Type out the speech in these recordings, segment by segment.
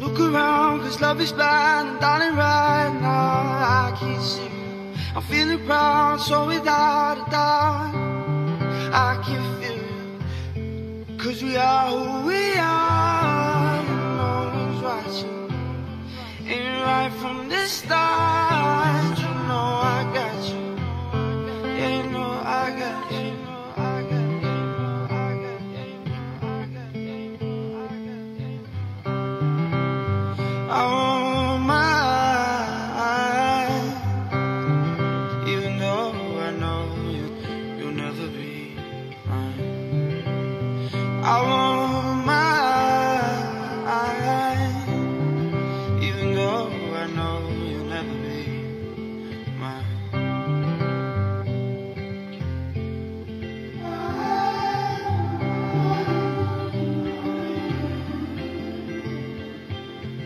Look around, cause love is blind And darling, right now I can't see I'm feeling proud, so without a doubt I can feel you. Cause we are who we are And no one's watching right from the start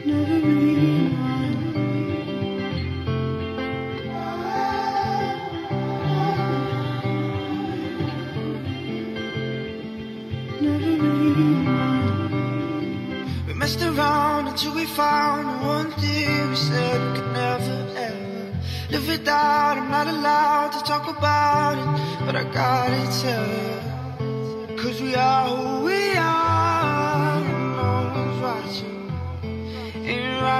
We messed around until we found one thing we said we could never ever live without. I'm not allowed to talk about it, but I gotta tell you. Cause we are who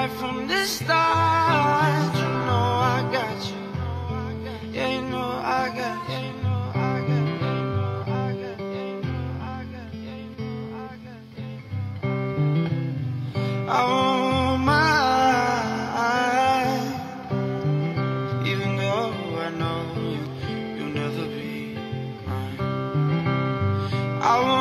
right from the start. You know I got you. Yeah, you know I got you. Want mine, even though I know you, you'll never be mine. I